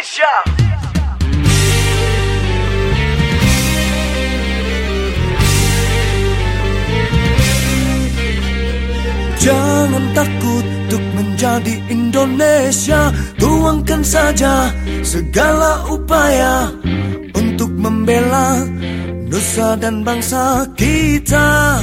Indonesia. Jangan takut untuk menjadi Indonesia Tuangkan saja segala upaya Untuk membela nusa dan bangsa kita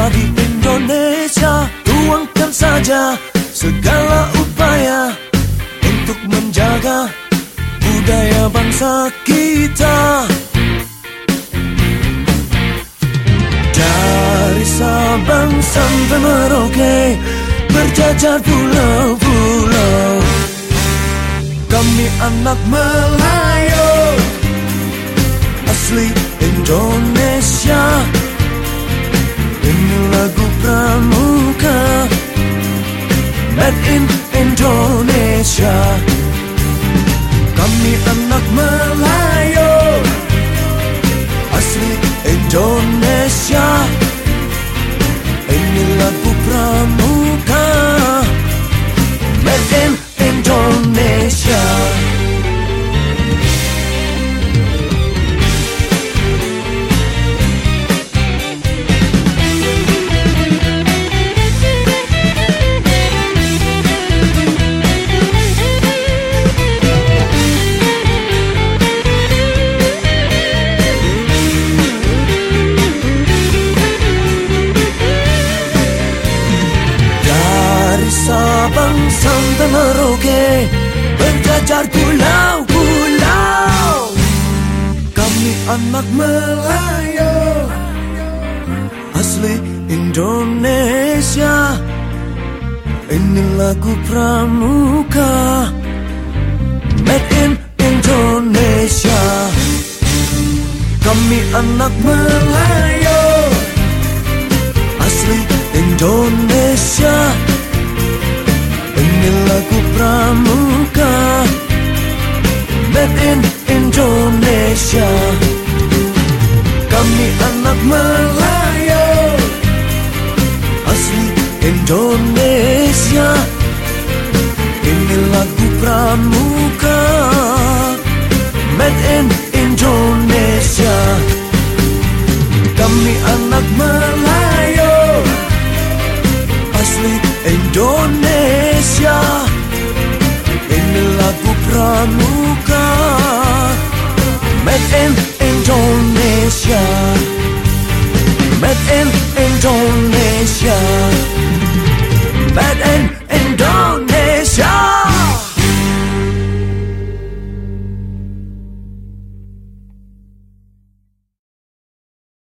menjadi Indonesia. Tuangkan saja segala upaya Untuk menjaga budaya bangsa kita. Dari Sabang sampai Merauke Berjajar pulau-pulau. Kami anak Melayu Kami anak sampai Merauke Berjajar pulau-pulau Kami anak Melayu Asli Indonesia. Ini lagu pramuka Made in Indonesia. Kami anak Melayu Asli Indonesia Landed in Indonesia. Kami anak Melayu. Asli Indonesia. Ini lagu pramuka. Made in Indonesia. Kami anak Melayu. Asli Indonesia. Ini lagu pramuka.